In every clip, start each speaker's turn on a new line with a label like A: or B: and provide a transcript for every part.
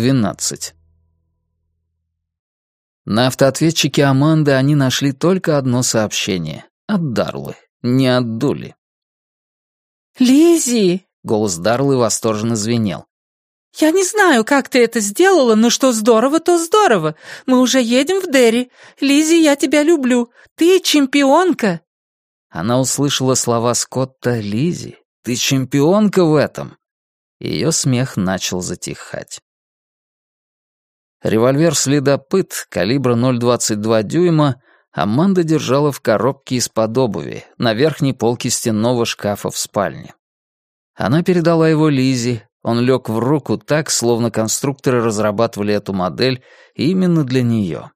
A: 12. На автоответчике Аманды они нашли только одно сообщение. От Дарлы, не от Дули.
B: Лизи!
A: голос Дарлы восторженно звенел.
B: «Я не знаю, как ты это сделала, но что здорово, то здорово. Мы уже едем в Дерри. Лизи, я тебя люблю. Ты чемпионка!»
A: Она услышала слова Скотта Лизи. «Ты чемпионка в этом!» Ее смех начал затихать. Револьвер-следопыт калибра 0,22 дюйма Аманда держала в коробке из-под обуви на верхней полке стенного шкафа в спальне. Она передала его Лизе, он лег в руку так, словно конструкторы разрабатывали эту модель именно для нее.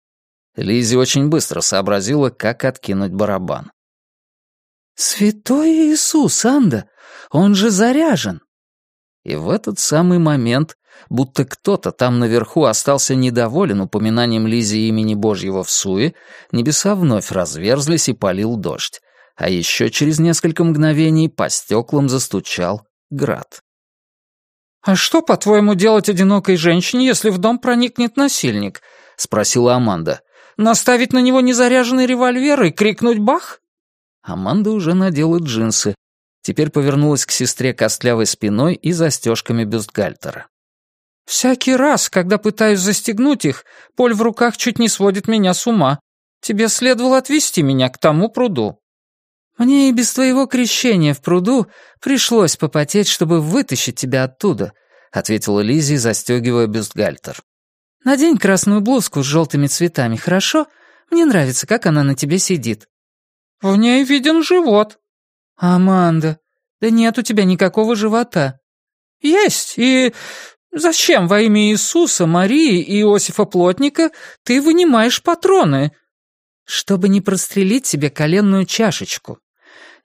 A: Лизи очень быстро сообразила, как откинуть барабан.
B: «Святой Иисус, Анда! Он же заряжен!»
A: И в этот самый момент, будто кто-то там наверху остался недоволен упоминанием Лизи имени Божьего в суе, небеса вновь разверзлись и полил дождь. А еще через несколько мгновений по стеклам застучал град.
B: «А что, по-твоему, делать одинокой женщине, если в дом проникнет насильник?» — спросила Аманда. «Наставить на него незаряженный револьвер и крикнуть «бах»?»
A: Аманда уже надела джинсы, теперь повернулась к сестре костлявой спиной и застежками бюстгальтера.
B: «Всякий раз, когда пытаюсь застегнуть их, Поль в руках чуть не сводит меня с ума. Тебе следовало отвезти меня к тому пруду». «Мне и без твоего крещения в пруду пришлось попотеть, чтобы вытащить тебя оттуда», — ответила Лиззи, застегивая бюстгальтер. «Надень красную блузку с желтыми цветами, хорошо? Мне нравится, как она на тебе сидит». «В ней виден живот», «Аманда, да нет у тебя никакого живота». «Есть, и зачем во имя Иисуса, Марии и Иосифа Плотника ты вынимаешь патроны?»
A: «Чтобы не прострелить себе коленную чашечку».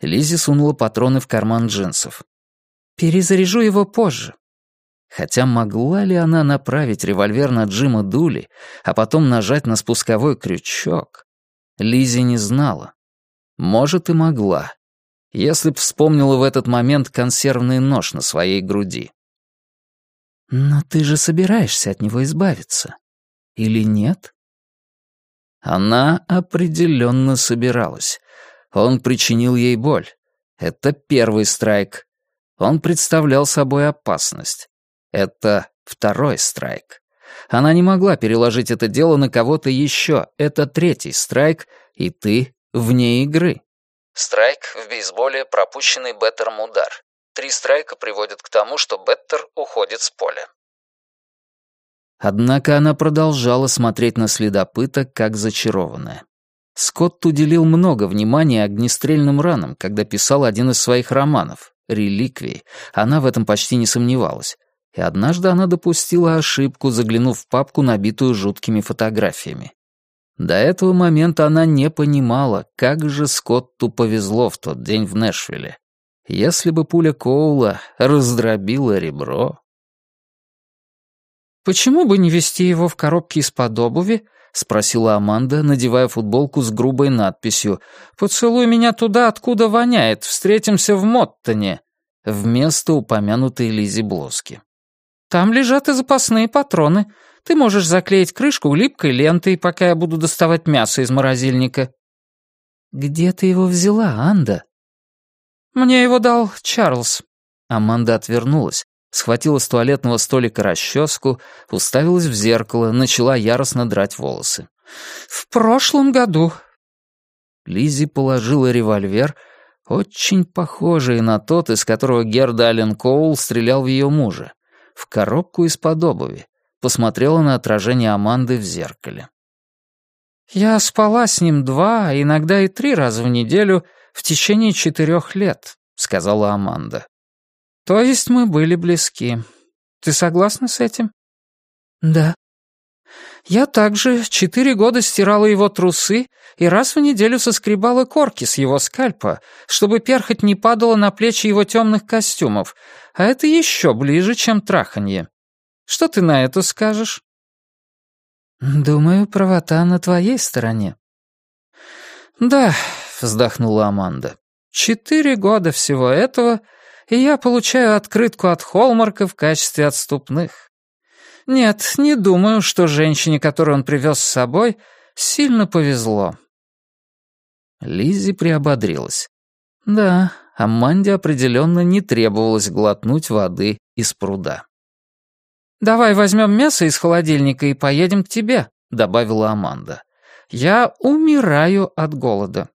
A: Лизи сунула патроны в карман джинсов. «Перезаряжу его позже». Хотя могла ли она направить револьвер на Джима Дули, а потом нажать на спусковой крючок? Лизи не знала. Может, и могла если б вспомнила в этот момент консервный нож на своей груди. «Но ты же собираешься от него избавиться. Или нет?» Она определенно собиралась. Он причинил ей боль. Это первый страйк. Он представлял собой опасность. Это второй страйк. Она не могла переложить это дело на кого-то еще. Это третий страйк, и ты вне игры.
C: Страйк в бейсболе — пропущенный беттером удар. Три страйка приводят к тому, что беттер уходит с поля.
A: Однако она продолжала смотреть на следопыта, как зачарованная. Скотт уделил много внимания огнестрельным ранам, когда писал один из своих романов «Реликвии». Она в этом почти не сомневалась. И однажды она допустила ошибку, заглянув в папку, набитую жуткими фотографиями. До этого момента она не понимала, как же Скотту повезло в тот день в Нэшвилле. Если бы пуля Коула раздробила ребро...
B: «Почему бы не вести его в коробке из-под обуви?» — спросила Аманда, надевая футболку с грубой надписью «Поцелуй меня туда, откуда воняет, встретимся в Моттоне», вместо упомянутой Лизи блузки. «Там лежат и запасные патроны. Ты можешь заклеить крышку липкой лентой, пока я буду доставать мясо из морозильника».
A: «Где ты его взяла, Анда?»
B: «Мне его дал Чарльз».
A: Аманда отвернулась, схватила с туалетного столика расческу, уставилась в зеркало, начала яростно драть волосы.
B: «В прошлом году».
A: Лизи положила револьвер, очень похожий на тот, из которого Герда Аллен Коул стрелял в ее мужа, в коробку из-под обуви посмотрела на отражение Аманды в зеркале.
B: «Я спала с ним два, иногда и три раза в неделю в течение четырех лет», — сказала Аманда. «То есть мы были близки. Ты согласна с этим?»
A: «Да».
B: «Я также четыре года стирала его трусы и раз в неделю соскребала корки с его скальпа, чтобы перхоть не падала на плечи его темных костюмов, а это еще ближе, чем траханье. Что ты на это скажешь?»
A: «Думаю, правота на твоей стороне».
B: «Да», — вздохнула Аманда. «Четыре года всего этого, и я получаю открытку от Холмарка в качестве отступных. Нет, не думаю, что женщине, которую он привез с собой, сильно повезло.
A: Лиззи приободрилась. Да, Аманде определенно не требовалось глотнуть воды из пруда.
B: «Давай возьмем мясо из холодильника и поедем к тебе», — добавила Аманда. «Я умираю от голода».